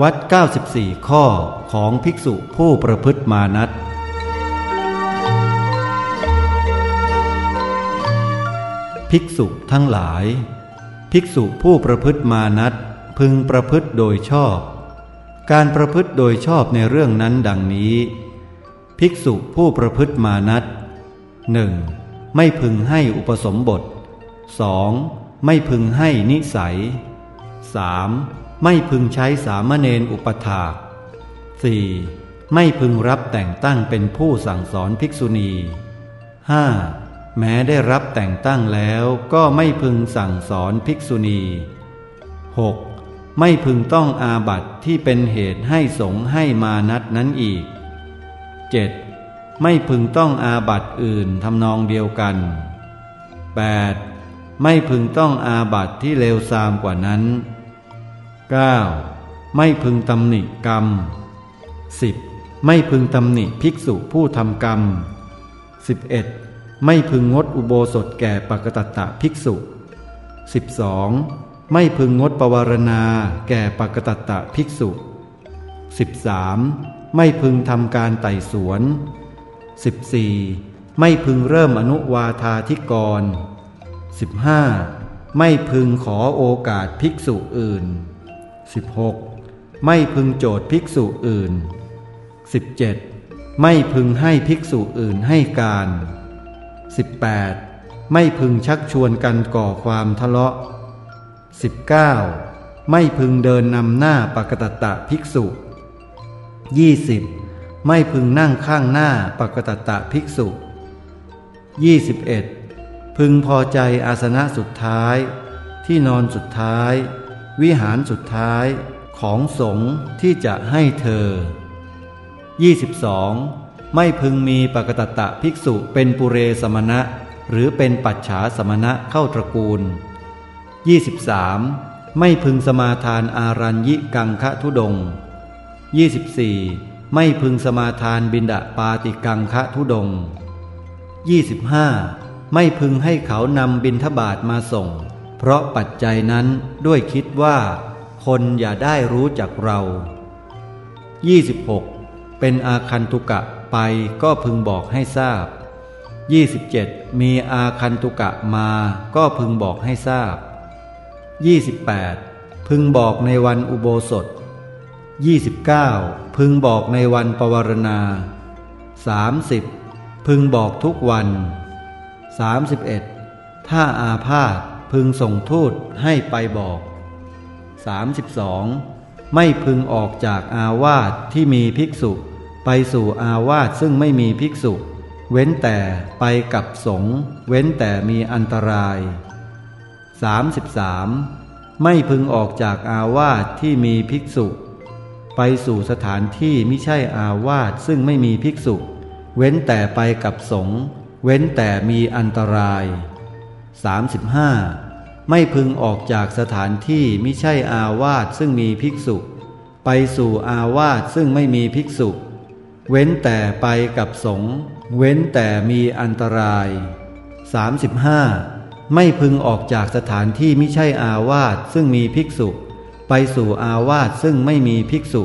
วัด 94 ข้อของภิกษุผู้ประพฤติมานัตภิกษุทั้งหลาย ภิกษุผู้ประพฤติมานัตพึงประพฤติโดยชอบ การประพฤติโดยชอบในเรื่องนั้นดังนี้ ภิกษุผู้ประพฤติมานัตหนึ่งไม่พึงให้อุปสมบท 2. ไม่พึงให้นิสัย 3. ไม่พึงใช้สามเณรอุปถาก 4. ไม่พึงรับแต่งตั้งเป็นผู้สั่งสอนภิกษุณี 5. แม้ได้รับแต่งตั้งแล้วก็ไม่พึงสั่งสอนภิกษุณี 6. ไม่พึงต้องอาบัติที่เป็นเหตุให้สงให้มานัดนั้นอีก 7. ไม่พึงต้องอาบัติอื่นทำนองเดียวกัน 8. ไม่พึงต้องอาบัติที่เลวทรามกว่านั้น 9. ไม่พึงตำหนิกรรม 10. ไม่พึงตำหนิภิกษุผู้ทำกรรม 11. ไม่พึงงดอุโบสถแก่ปกตตะภิกษุ 12. ไม่พึงงดปวารณาแก่ปกตตะภิกษุ 13. ไม่พึงทำการไต่สวน 14. ไม่พึงเริ่มอนุวาธาธิกร 15. ไม่พึงขอโอกาสภิกษุอื่น 16. ไม่พึงโจทย์ภิกษุอื่น 17. ไม่พึงให้ภิกษุอื่นให้การ 18. ไม่พึงชักชวนกันก่อความทะเลาะ 19. ไม่พึงเดินนำหน้าปกตตะภิกษุ 20. ไม่พึงนั่งข้างหน้าปกตตะภิกษุ 21. พึงพอใจอาสนะสุดท้ายที่นอนสุดท้าย วิหารสุดท้ายของสงฆ์ที่จะให้เธอ 22. ไม่พึงมีปกตตะภิกษุเป็นปุเรสมณะ หรือเป็นปัจฉาสมณะเข้าตระกูล 23. ไม่พึงสมาทานอารัญญิกังคะทุดง 24. ไม่พึงสมาทานบินดาปาติกังคะทุดง 25. ไม่พึงให้เขานำบินทบาทมาส่ง เพราะปัจจัยนั้นด้วยคิดว่า คนอย่าได้รู้จักเรา 26. เป็นอาคันตุกะไปก็พึงบอกให้ทราบ 27. มีอาคันตุกะมาก็พึงบอกให้ทราบ 28. พึงบอกในวันอุโบสถ 29. พึงบอกในวันปวารณา 30. พึงบอกทุกวัน 31. ถ้าอาพาธ พึงส่งทูตให้ไปบอก 32. ไม่พึงออกจากอาวาสที่มีภิกษุ ไปสู่อาวาสซึ่งไม่มีภิกษุ เว้นแต่ไปกับสงเว้นแต่มีอันตราย 33. ไม่พึงออกจากอาวาสที่มีภิกษุ ไปสู่สถานที่ไม่ใช่อาวาสซึ่งไม่มีภิกษุ เว้นแต่ไปกับสงเว้นแต่มีอันตราย 35. ไม่พึงออกจากสถานที่ม่ใช่อาวาสซึ่งมีภิกษุ ไปสู่อาวาสซึ่งไม่มีภิกษุ เว้นแต่ไปกับสงฆ์เว้นแต่มีอันตราย 35. ไม่พึงออกจากสถานที่ม่ใช่อาวาสซึ่งมีภิกษุ ไปสู่อาวาสซึ่งไม่มีภิกษุ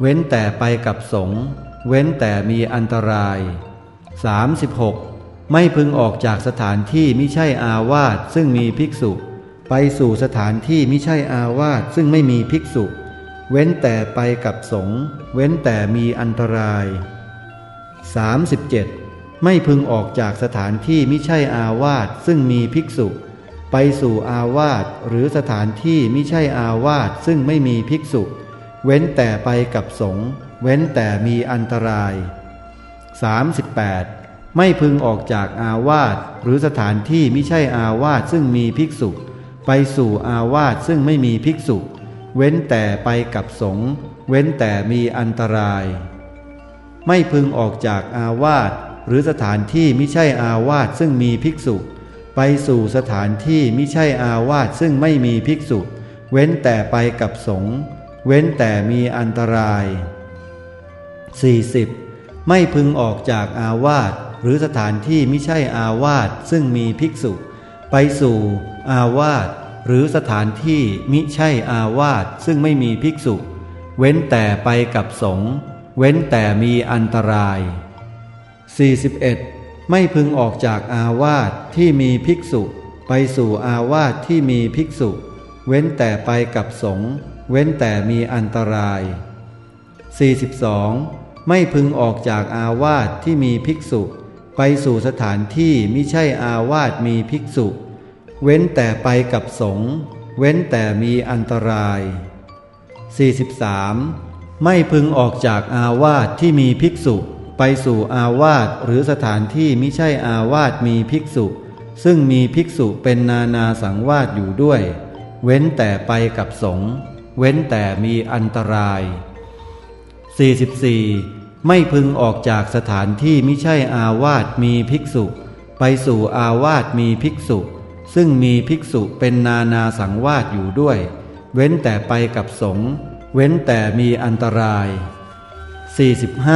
เว้นแต่ไปกับสงฆ์เว้นแต่มีอันตราย 36. ไม่พึงออกจากสถานที่ม่ใช่อาวาสซึ่งมีภิกษุ ไปสู่สถานที่ม่ใช่อาวาสซึ่งไม่มีภิกษุ เว้นแต่ไปกับสงฆ์เว้นแต่มีอันตราย 37. ไม่พึงออกจากสถานที่ม่ใช่อาวาสซึ่งมีภิกษุ ไปสู่อาวาสหรือสถานที่ม่ใช่อาวาสซึ่งไม่มีภิกษุ เว้นแต่ไปกับสงฆ์เว้นแต่มีอันตราย 38. ไม่พึงออกจากอาวาสหรือสถานที่ไม่ใช่อาวาสซึ่งมีภิกษุ ไปสู่อาวาสซึ่งไม่มีภิกษุ เว้นแต่ไปกับสงฆ์เว้นแต่มีอันตราย ไม่พึงออกจากอาวาสหรือสถานที่ไม่ใช่อาวาสซึ่งมีภิกษุ ไปสู่สถานที่ไม่ใช่อาวาสซึ่งไม่มีภิกษุ เว้นแต่ไปกับสงฆ์เว้นแต่มีอันตราย 40. ไม่พึงออกจากอาวาส หรือสถานที่ไม่ใช่อาวาสซึ่งมีภิกษุ ไปสู่อาวาสหรือสถานที่มิใช่อาวาสซึ่งไม่มีภิกษุ เว้นแต่ไปกับสงฆ์เว้นแต่มีอันตราย 41. ไม่พึงออกจากอาวาสที่มีภิกษุ ไปสู่อาวาสที่มีภิกษุ เว้นแต่ไปกับสงฆ์เว้นแต่มีอันตราย 42. ไม่พึงออกจากอาวาสที่มีภิกษุ ไปสู่สถานที่มิใช่อาวาสมีภิกษุ เว้นแต่ไปกับสงฆ์เว้นแต่มีอันตราย 43. ไม่พึงออกจากอาวาสที่มีภิกษุ ไปสู่อาวาสหรือสถานที่มิใช่อาวาสมีภิกษุ ซึ่งมีภิกษุเป็นนานาสังวาสอยู่ด้วย เว้นแต่ไปกับสงฆ์เว้นแต่มีอันตราย 44. ไม่พึงออกจากสถานที่มิใช่อาวาสมีภิกษุ ไปสู่อาวาสมีภิกษุ ซึ่งมีภิกษุเป็นนานาสังวาสอยู่ด้วย เว้นแต่ไปกับสงฆ์เว้นแต่มีอันตราย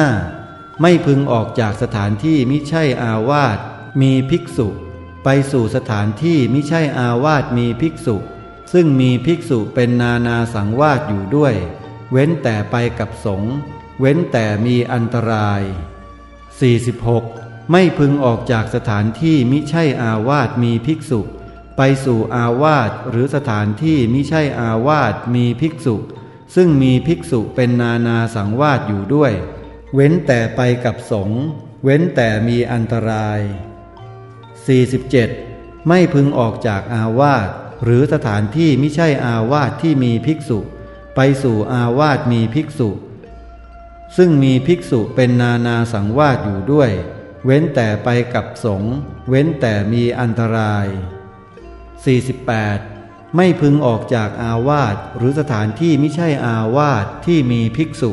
45. ไม่พึงออกจากสถานที่มิใช่อาวาสมีภิกษุ ไปสู่สถานที่มิใช่อาวาสมีภิกษุ ซึ่งมีภิกษุเป็นนานาสังวาสอยู่ด้วย เว้นแต่ไปกับสงฆ์ เว้นแต่มีอันตราย 46. ไม่พึงออกจากสถานที่มิใช่อาวาสมีภิกษุ ไปสู่อาวาสหรือสถานที่มิใช่อาวาสมีภิกษุ ซึ่งมีภิกษุเป็นนานาสังวาสอยู่ด้วย เว้นแต่ไปกับสงฆ์เว้นแต่มีอันตราย 47. ไม่พึงออกจากอาวาสหรือสถานที่มิใช่อาวาสที่มีภิกษุ ไปสู่อาวาสมีภิกษุ ซึ่งมีภิกษุเป็นนานาสังวาสอยู่ด้วย เว้นแต่ไปกับสงฆ์เว้นแต่มีอันตราย 48. ไม่พึงออกจากอาวาสหรือสถานที่ไมิใช่อาวาสที่มีภิกษุ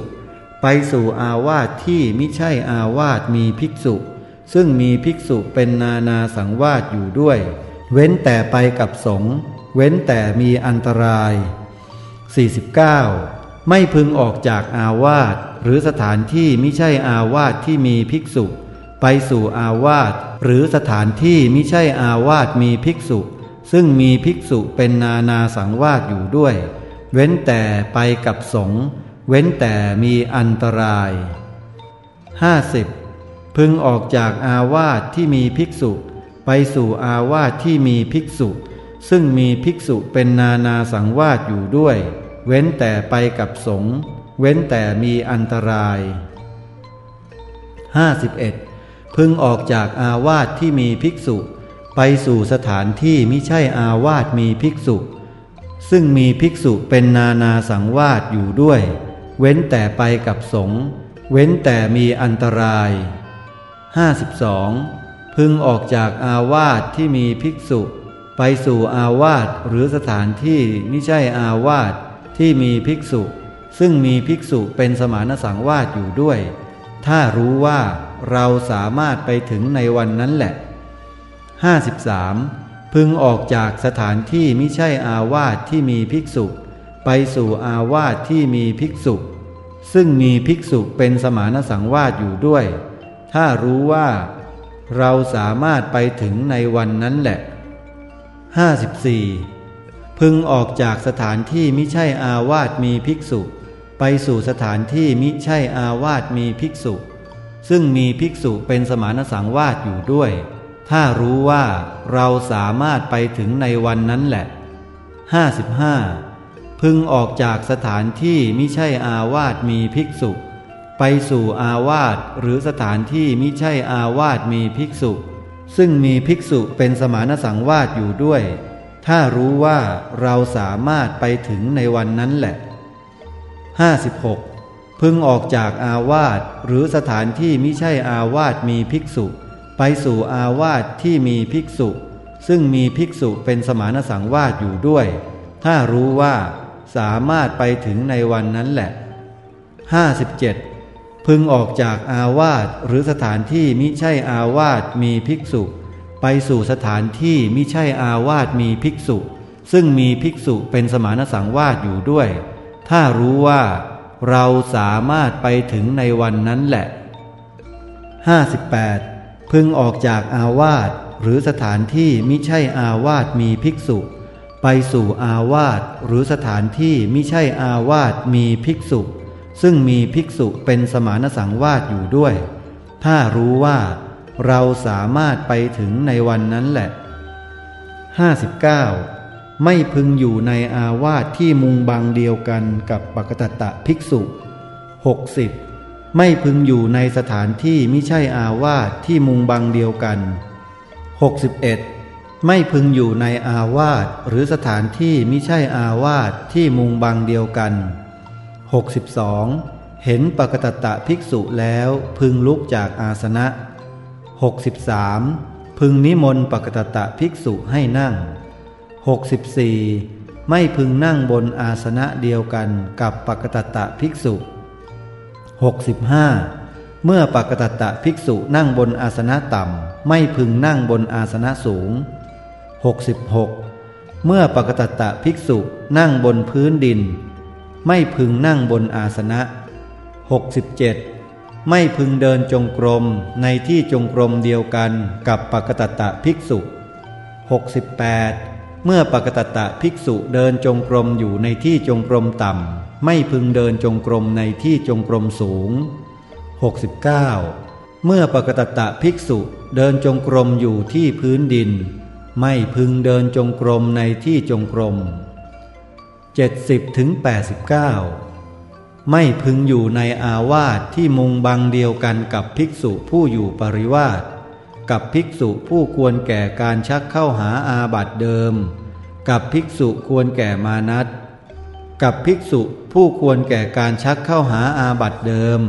ไปสู่อาวาสที่ไมิใช่อาวาสมีภิกษุ ซึ่งมีภิกษุเป็นนานาสังวาสอยู่ด้วย เว้นแต่ไปกับสงฆ์เว้นแต่มีอันตราย 49. ไม่พึงออกจากอาวาสหรือสถานที่มิใช่อาวาสที่มีภิกษุ ไปสู่อาวาสหรือสถานที่มิใช่อาวาสมีภิกษุ ซึ่งมีภิกษุเป็นนานาสังวาสอยู่ด้วย เว้นแต่ไปกับสงฆ์เว้นแต่มีอันตราย 50. พึงออกจากอาวาสที่มีภิกษุ ไปสู่อาวาสที่มีภิกษุ ซึ่งมีภิกษุเป็นนานาสังวาสอยู่ด้วย เว้นแต่ไปกับสงเว้นแต่มีอันตราย 51. พึงออกจากอาวาสที่มีภิกษุ ไปสู่สถานที่มิใช่อาวาสมีภิกษุ ซึ่งมีภิกษุเป็นนานาสังวาสอยู่ด้วย เว้นแต่ไปกับสงเว้นแต่มีอันตราย 52. พึงออกจากอาวาสที่มีภิกษุ ไปสู่อาวาสหรือสถานที่ไม่ใช่อาวาส ที่มีภิกษุ ซึ่งมีภิกษุเป็นสมานสังวาสอยู่ด้วย ถ้ารู้ว่าเราสามารถไปถึงในวันนั้นแหละ 53. พึงออกจากสถานที่ไม่ใช่อาวาสที่มีภิกษุ ไปสู่อาวาสที่มีภิกษุ ซึ่งมีภิกษุเป็นสมานสังวาสอยู่ด้วย ถ้ารู้ว่าเราสามารถไปถึงในวันนั้นแหละ 54. พึงออกจากสถานที่มิใช่อาวาสมีภิกษุ ไปสู่สถานที่มิใช่อาวาสมีภิกษุ ซึ่งมีภิกษุเป็นสมานสังวาสอยู่ด้วย ถ้ารู้ว่าเราสามารถไปถึงในวันนั้นแหละ 55. พึงออกจากสถานที่มิใช่อาวาสมีภิกษุ ไปสู่อาวาสหรือสถานที่มิใช่อาวาสมีภิกษุ ซึ่งมีภิกษุเป็นสมานสังวาสอยู่ด้วย ถ้ารู้ว่าเราสามารถไปถึงในวันนั้นแหละ 56. พึงออกจากอาวาสหรือสถานที่มิใช่อาวาสมีภิกษุ ไปสู่อาวาสที่มีภิกษุ ซึ่งมีภิกษุเป็นสมานสังวาสอยู่ด้วย ถ้ารู้ว่าสามารถไปถึงในวันนั้นแหละ 57. พึงออกจากอาวาสหรือสถานที่มิใช่อาวาสมีภิกษุ ไปสู่สถานที่มิใช่อาวาสมีภิกษุ ซึ่งมีภิกษุเป็นสมานสังวาสอยู่ด้วย ถ้ารู้ว่าเราสามารถไปถึงในวันนั้นแหละ 58. พึงออกจากอาวาสหรือสถานที่มิใช่อาวาสมีภิกษุ ไปสู่อาวาสหรือสถานที่มิใช่อาวาสมีภิกษุ ซึ่งมีภิกษุเป็นสมานสังวาสอยู่ด้วย ถ้ารู้ว่า เราสามารถไปถึงในวันนั้นแหละ 59. ไม่พึงอยู่ในอาวาสที่มุงบังเดียวกันกับปกตตะภิกษุ 60. ไม่พึงอยู่ในสถานที่ไม่ใช่อาวาสที่มุงบังเดียวกัน 61. ไม่พึงอยู่ในอาวาสหรือสถานที่ไม่ใช่อาวาสที่มุงบังเดียวกัน 62. เห็นปกตตะภิกษุแล้วพึงลุกจากอาสนะ 63. พึงนิมนต์ปกตตะภิกษุให้นั่ง 64. ไม่พึงนั่งบนอาสนะเดียวกันกับปกตตะภิกษุ 65. เมื่อปกตตะภิกษุนั่งบนอาสนะต่ำ ไม่พึงนั่งบนอาสนะสูง 66. เมื่อปกตตะภิกษุนั่งบนพื้นดิน ไม่พึงนั่งบนอาสนะ 67. ไม่พึงเดินจงกรมในที่จงกรมเดียวกันกับปกตตะภิกษุ 68. เมื่อปกตตะภิกษุเดินจงกรมอยู่ในที่จงกรมต่ำ ไม่พึงเดินจงกรมในที่จงกรมสูง 69. เมื่อปกตตะภิกษุเดินจงกรมอยู่ที่พื้นดิน ไม่พึงเดินจงกรมในที่จงกรม 70ถึง89 ไม่พึงอยู่ในอาวาสที่มุงบังเดียวกันกับภิกษุผู้อยู่ปริวาสกับภิกษุผู้ควรแก่การชักเข้าหาอาบัติเดิม กับภิกษุควรแก่มานัตกับภิกษุผู้ควรแก่การชักเข้าหาอาบัติเดิม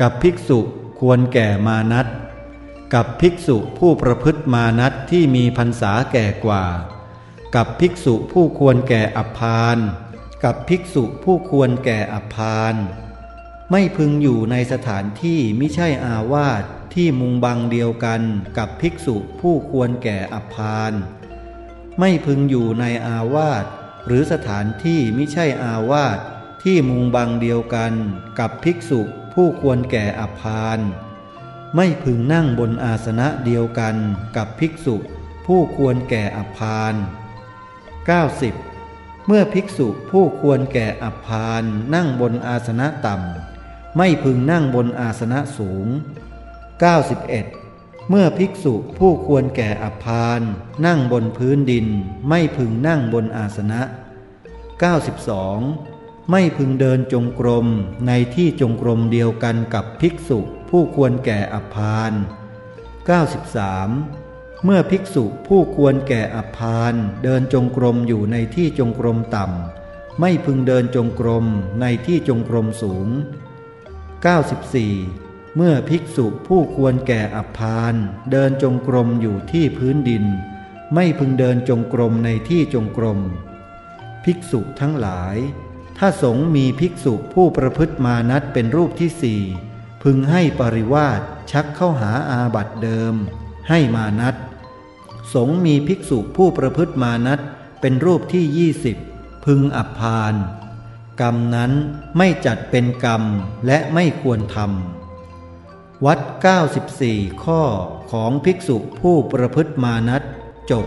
กับภิกษุควรแก่มานัตกับภิกษุผู้ประพฤติมานัตที่มีพรรษาแก่กว่า กับภิกษุผู้ควรแก่อัพาน กับภิกษุผู้ควรแก่อัพานไม่พึงอยู่ในสถานที่ไม่ใช่อาวาสที่มุงบังเดียวกันกับภิกษุผู้ควรแก่อัพานไม่พึงอยู่ในอาวาสหรือสถานที่ไม่ใช่อาวาสที่มุงบังเดียวกันกับภิกษุผู้ควรแก่อัพานไม่พึงนั่งบนอาสนะเดียวกันกับภิกษุผู้ควรแก่อัพาน 90. เมื่อภิกษุผู้ควรแก่อัพานนั่งบนอาสนะต่ำ ไม่พึงนั่งบนอาสนะสูง 91. เมื่อภิกษุผู้ควรแก่อัพานนั่งบนพื้นดิน ไม่พึงนั่งบนอาสนะ 92. ไม่พึงเดินจงกรมในที่จงกรมเดียวกันกับภิกษุผู้ควรแก่อัพาน 93. เมื่อภิกษุผู้ควรแก่อัพานเดินจงกรมอยู่ในที่จงกรมต่ำ ไม่พึงเดินจงกรมในที่จงกรมสูง 94. เมื่อภิกษุผู้ควรแก่อัพานเดินจงกรมอยู่ที่พื้นดิน ไม่พึงเดินจงกรมในที่จงกรม ภิกษุทั้งหลาย ถ้าสงมีภิกษุผู้ประพฤติมานัดเป็นรูปที่สี่พึงให้ปริวาสชักเข้าหาอาบัติเดิม ให้มานัด สงมีภิกษุผู้ประพฤติมานัตเป็นรูปที่ยี่สิบพึงอับพานกรรมนั้นไม่จัดเป็นกรรมและไม่ควรทำวัด 94 ข้อของภิกษุผู้ประพฤติมานัตจบ